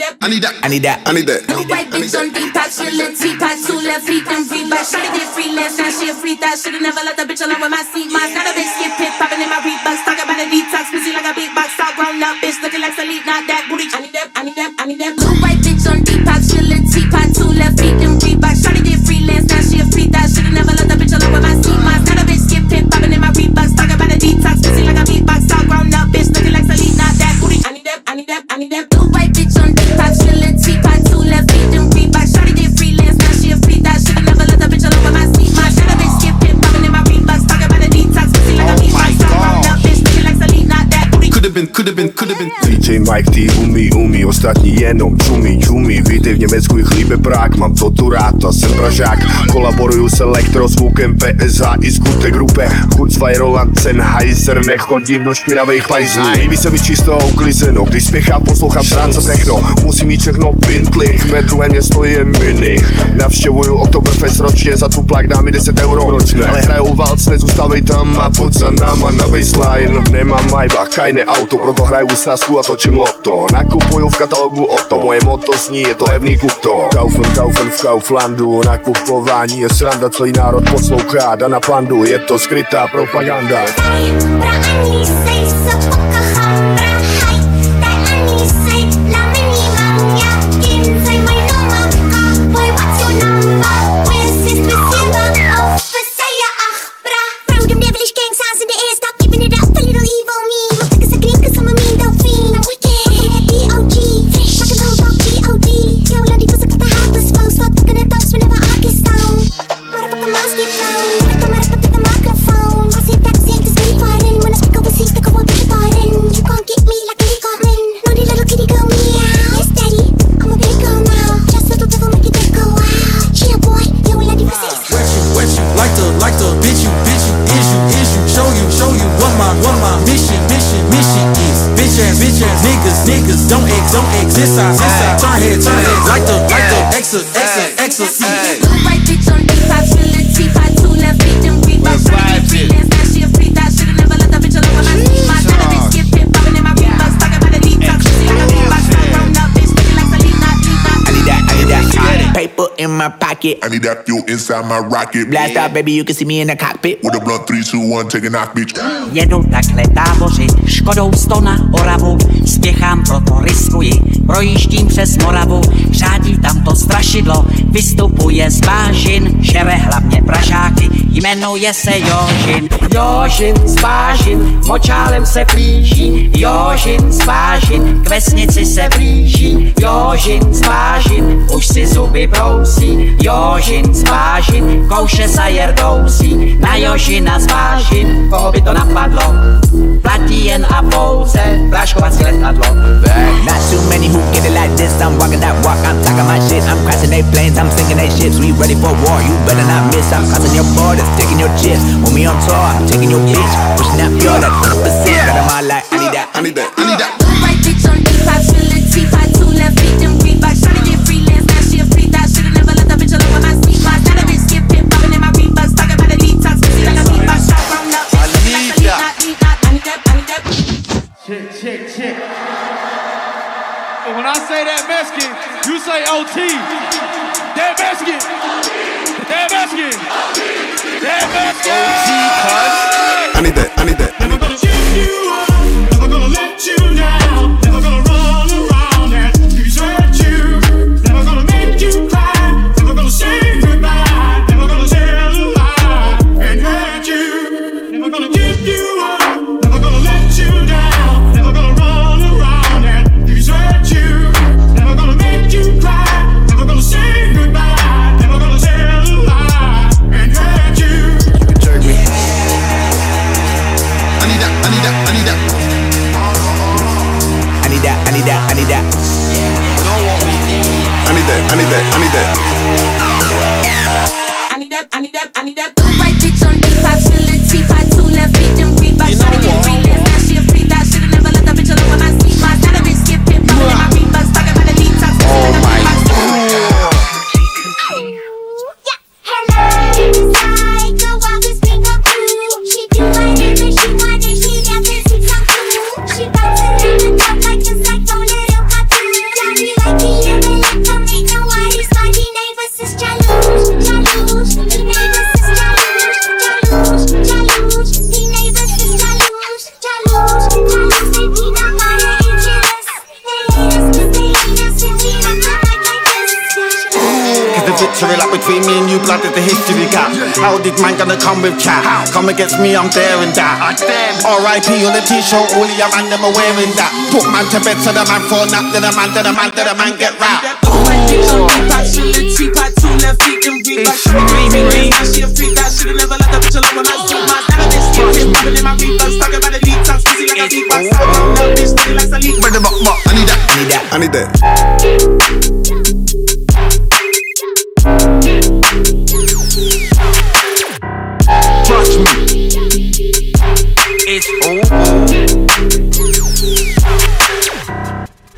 that, I need that, I need that, I need that. New white bitch on detox, she lit teapot, two left feet, them Reebok. Shawty get freelance, now she a free thought. Should've never let the bitch alone with my seat moss. Got a bitch get pit popping in my Reeboks, talking about a detox, busy like a big box, all grown up bitch, looking like Salute, not that booty. I need that, I need that, I need that. Could've been, could've been, could've been. DJ Mike, ty umí, umí, ostatní jenom čumí, čumí. Vítej v Německu i chlíbe Prák, mám to tu rád a jsem Pražák. Kolaboruju s elektrozvukem PSH i skutek grupe Kurzweil, Roland, Sennheiser, nechodím do špinavých pajzlů. Líbí se mi čisto uklizeno, když spěchám poslouchám trance techno. Musím mít všechno pintlich, ve druhém město je mini Navštěvuju Oktoberfest ročně, za tu plak dám mi 10 euro ročně. Ale hrajou valc, nezůstávej tam a pojď za náma na baseline. Nemám Maybach, kajné auto, proto hraju sásku a točím loto Nakupuju v katalogu Oto, moje moto zní, je to levný kuto Kaufen, kaufen v Kauflandu, nakupování je sranda, celý národ poslouchá. Dana pandu, je to skrytá propaganda. Bra ani sej Bitch ass, bitch ass, niggas, niggas, don't ex, don't exist, I, exist, turn head, turn head, like the, like the, exit, exit, exit, pocket. I need that fuel inside my rocket. Blast out, baby, you can see me in the cockpit. With a blunt 3, 2, 1, take a knock, bitch. Jedu takhle táboři, Škodou sto na Oravu, spěchám, proto riskuji, projíždím přes Moravu, řádí tam to strašidlo, vystupuje z bážin, žere hlavně pražáky, jmenuje se Jožin. Jožin z bážin, močálem se plíží, Jožin z bážin, k vesnici se blíží, Jožin z bážin, už si zuby brousí, Jožin z bážin, kouše sa jerdousí, na Jožina z bážin, koho by to napadlo, platí jen a pouze pláškovací letadlo. Not too many who get it like this. I'm walking that walk, I'm talking my shit. I'm crashing they planes, I'm sinking they ships. We ready for war, you better not miss. I'm crossing your borders, taking your chips. When we on tour, I'm taking your bitch. Pushing that pure, that 100%. Got 'em all like, I need that, I need that, I need that. And when I say that Mexican, you say OT. That Mexican. That Mexican. That Mexican. I need that, I need that. Never gonna give I need that. I need that, I need that, I need that. I need that, I need that, victory like between me and you, blood is the history gap. How did man gonna come with chat? Come against me, I'm daring that. R.I.P. on the t-shirt, all of your man them are wearing that. Put man to bed so the man fall nap, to the man, to the man, to the man get rap. Teapot, two left feet, them Reeboks. She a freak, that shit never let the bitch alone when I zoom my diamonds. Keep popping in my Reeboks, talking about the detox, pussy like a beatbox. I don't know, bitch, still like a leak. I need that, I need that.